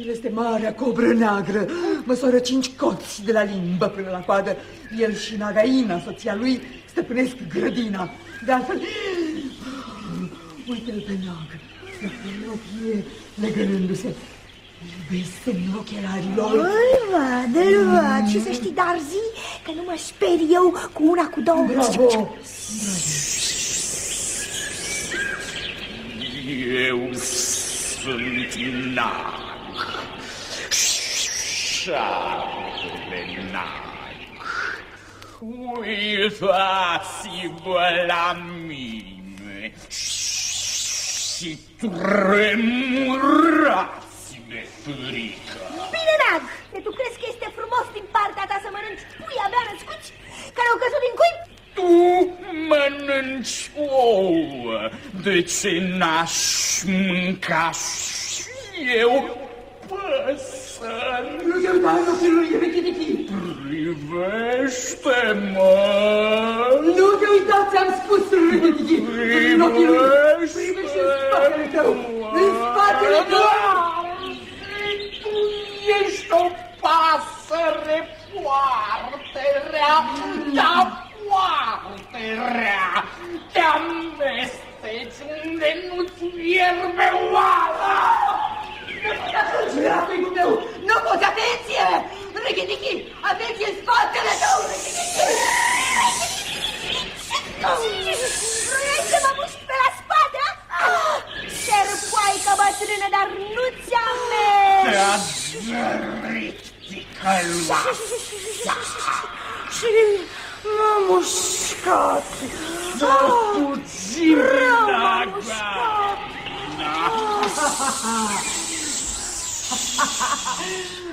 El este marea cobră neagră, măsoară cinci coți de la limbă până la coadă. El și Nagaina, soția lui, stăpânesc grădina. De altfel, uite-l pe Nag, la felopie, legănându-se. Vezi semnul ochelarii lor? Îl văd, îl văd. Și să știi, Darzi, că nu mă sper eu cu una cu două. Bravo! Eu sunt Nag. Șarpele Nag. Uitați-vă la mine și tremurați de frică. Bine, Nag, că tu crezi că este frumos din partea ta să mănânci pui abia născuți care au căzut din cuib? Tu mănânci ouă, de ce n-aș mânca și eu păsări? Nu te uita în ochii lui Richidichi! Privește-mă! Nu te uita, ți-am spus, Richidichi! În ochii lui! Privește în spatele tău! În spatele tău! Tu ești o pasăre foarte rea, dar foarte rea. Te amesteci unde nu-ți fierbe oala. Dracului meu! Nu poți, atenție! Richidichi! Atenție în spatele tău! Vrei să mă muști pe la spate, a? Șerpoaică bătrână, dar nu ți-am Te-a mers! zărit ticăloasa. Și m-a mușcat! Dar puțin Rău m-a naga. mușcat!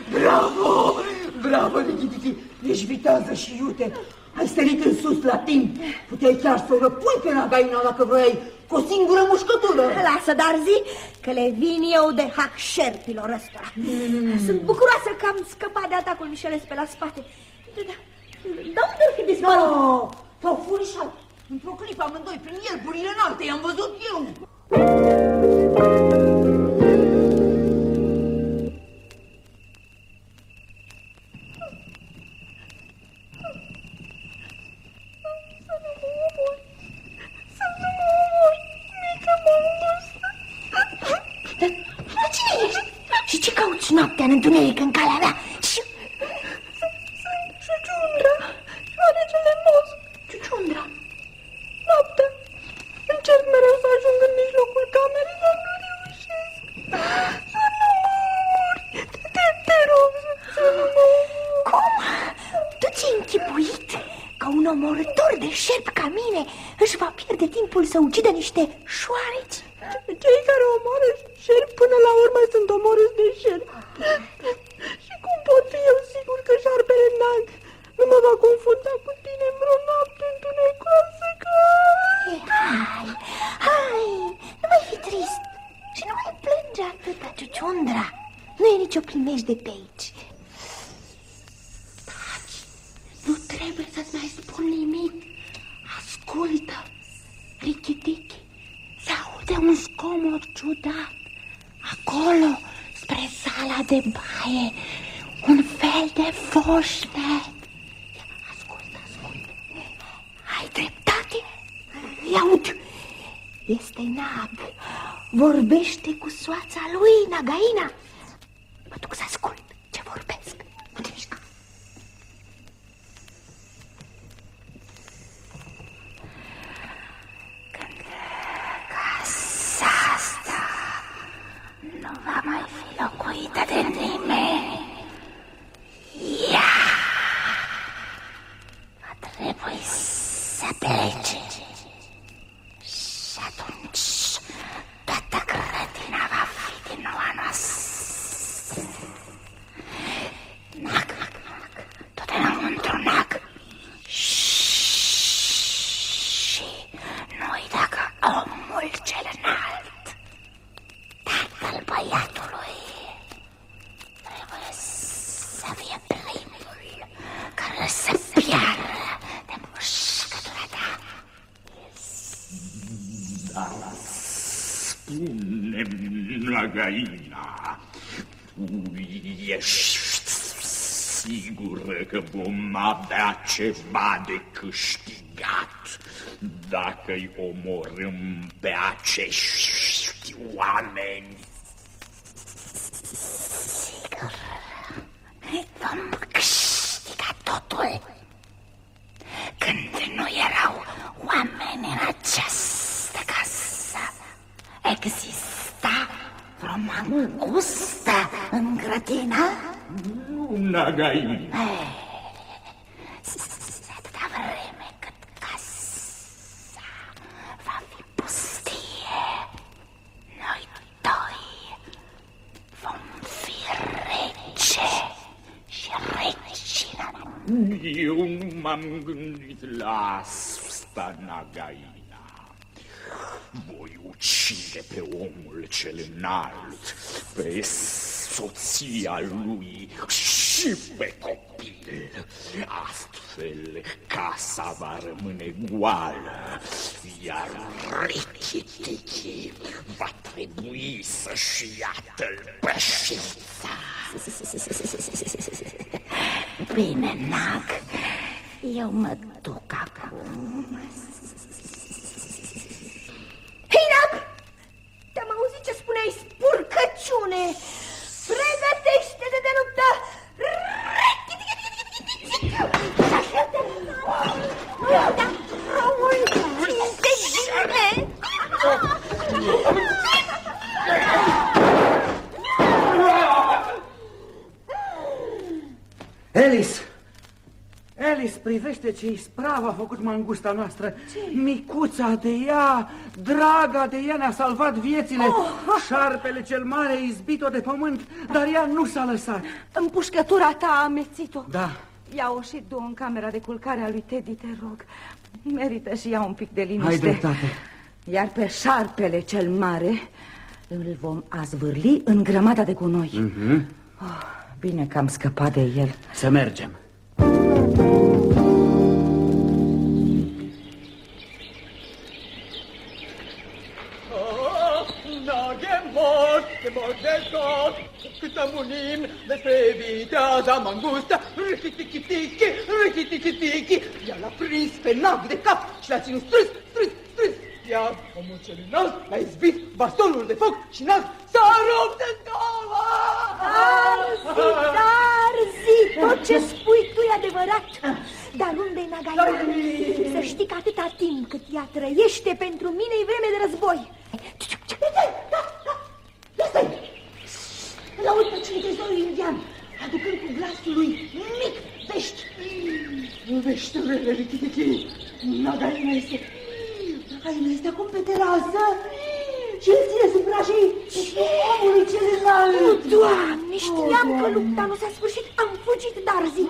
Bravo! Bravo, Richidichi! Ești vitează și iute! Ai sărit în sus la timp! Puteai chiar să o răpui pe Nagaina dacă vroiai, cu o singură mușcătură! Lasă, dar zi că le vin eu de hac șerpilor ăstora. Sunt bucuroasă că am scăpat de atacul Mișeles pe la spate. Da, da unde ar fi dispărut? No, s-au furișat! Într-o clipă amândoi, prin ierburile înalte, i-am văzut eu! Dar până la urmă sunt omorâți de șerpi. Și cum pot fi eu sigur că șarpele nag nu mă va confunda cu tine în vreo noapte întunecoasă că... Hai, hai, nu mai fi trist și nu mai plânge atâta, Ciuciundra. Nu e nicio primejdie pe aici. Taci, nu trebuie să-ți mai spun nimic. Ascultă, Richitichi, se aude un zgomot ciudat. Acolo, spre sala de baie, un fel de foșnet. Ascultă, ascultă. Ai dreptate? Îi aud. Este nag. Vorbește cu soața lui, Nagaina. Mă duc să ascult ce vorbesc. Nu te mișca. Când casa asta nu va mai fi locuită de nimeni, ea va trebui să plece. Și atunci toată grădina va fi din nou a noastră. Nac, nac, nac, tot înăuntru nac. Și nu uita că omul cel înalt, tatăl băiatului, trebuie să fie primul care să piară de mușcătura ta. Da, spune-mi, Nagaina, tu ești sigură că vom avea ceva de câștigat dacă îi omorâm pe acești oameni? Sigur, vom câștiga totul. Când nu erau oameni în această casă, exista vreo mangustă în grădină? Nu, Nagaina. Atâta vreme cât casa va fi pustie, noi doi vom fi rege și regina. Eu nu m-am gândit la astfel asta, Nagaina. Voi ucide pe omul cel înalt, pe soția lui și pe copil. Astfel, casa va rămâne goală, iar Rikitiki va trebui să-și ia tălpășița. Bine, Nag, eu mă duc acum. Hei, Nag! Te-am auzit ce spuneai, spurcăciune! Pregătește-te de luptă! Da, drumul de bine! Elis! Elis, privește ce ispravă a făcut mangusta noastră. Ce? Micuța de ea, draga de ea ne-a salvat viețile. Oh. Șarpele cel mare a izbit-o de pământ, dar ea nu s-a lăsat. Împușcătura ta a amețit-o. Da. Ia-o și du în camera de culcare a lui Teddy, te rog. Merită și ea un pic de liniște. Ai dreptate. Iar pe șarpele cel mare îl vom azvârli în grămada de gunoi. Mm -hmm. oh, bine că am scăpat de el. Să mergem. Cât amunim despre viteaza mangusta, râchitichitichi, râchitichitichi, ea l-a prins pe nag de cap și l-a ținut strâns, strâns, strâns, iar omul cel înalt l-a izbit bastonul de foc și nag s-a rupt în două! Darzi, Darzi, tot ce spui tu e adevărat. Dar unde-i Nagaina? Să știi că atâta timp cât ea trăiește, pentru mine e vreme de război. Ia stai! Îl aud pe cinetezorul indian, aducând cu glasul lui mic vești. Veștile, Richichichi, Nagaina este... Nagaina este acum pe terasă și îl ține sub brașii omului cel înalt. O, Doamne, știam că lupta nu s-a sfârșit, am fugit, Darzi.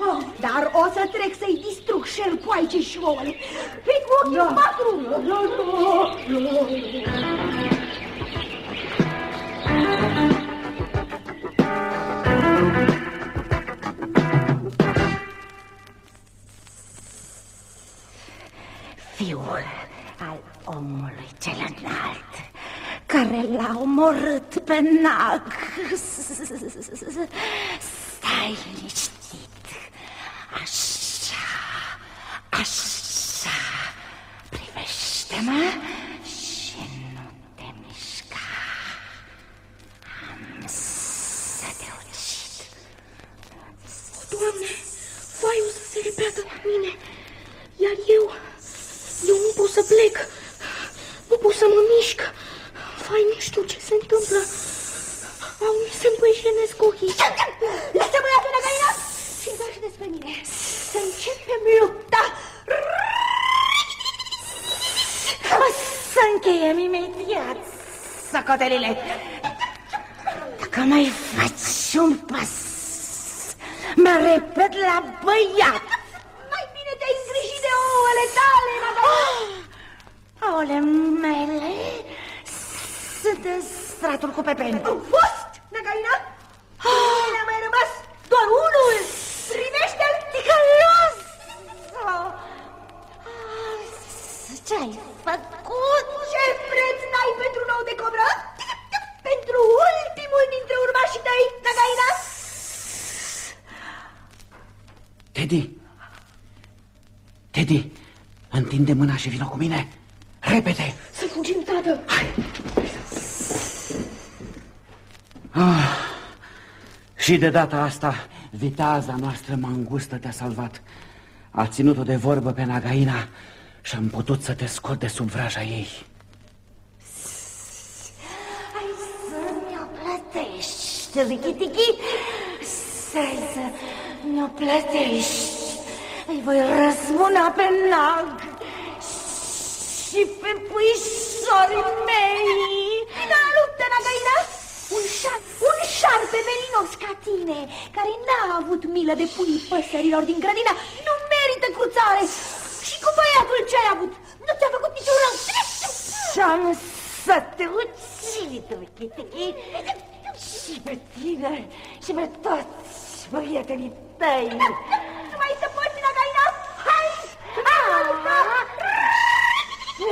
Dar o să trec să-i distrug șerpoaice și ouăle. Fii cu ochii da. patru! Fiul l-a omorât pe nag. Stai liniștit. Așa, așa. Privește-mă și nu te mișca. Am să te ucid. Doamne, foaiul să se repeată la mine, iar eu, eu nu pot să plec, nu pot să mă mișc. Vai, nu știu ce se întâmplă. Au, mi se împăișenesc ochii. Lasă băiatul Nagaina și întoarce despre mine. Să începem lupta. O să încheiem imediat socotelile. Dacă mai faci un pas, mă repet la băiat. Mai bine te-ai îngrijit de ouăle tale, Nagaina. Ouăle mele sunt în stratul cu pepen. Au fost, Nagaina? Ah. Ne-a mai rămas doar unul. Primește-l ticălos. Ah. Ce-ai făcut? Ce preț n-ai pentru nou de cobră? Pentru ultimul dintre urmașii tăi, Nagaina? Teddy! Teddy, întinde mâna și vină cu mine. Repede! Să fugim, tată! Hai! Ah, și de data asta, viteaza noastră mangustă te-a salvat. A ținut-o de vorbă pe Nagaina și am putut să te scot de sub vraja ei. Hai să mi-o plătești, Richitichi. Stai să mi-o plătești. Îi voi răzbuna pe nag și pe puișorii mei. Vino la luptă, Nagaina! Un, șar, un șarpe velinos ca tine, care n-a avut milă de puii păsărilor din grădina, nu merită cruțare. Și cu băiatul ce ai avut? Nu ți-a făcut niciun rău! Și-am să te ucid, Richitichi, și pe tine și pe toți băietenii tăi. Nu mai să poți, A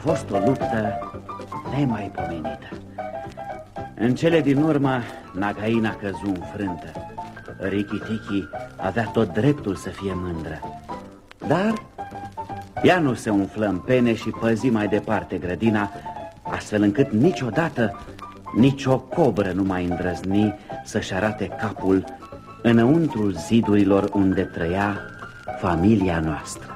fost o luptă nemaipomenită. În cele din urmă, Nagaina căzu înfrântă. Rikitiki avea tot dreptul să fie mândră. Dar ea nu se umflă în pene și păzi mai departe grădina, astfel încât niciodată nicio cobră nu mai îndrăzni să-și arate capul înăuntrul zidurilor unde trăia familia noastră.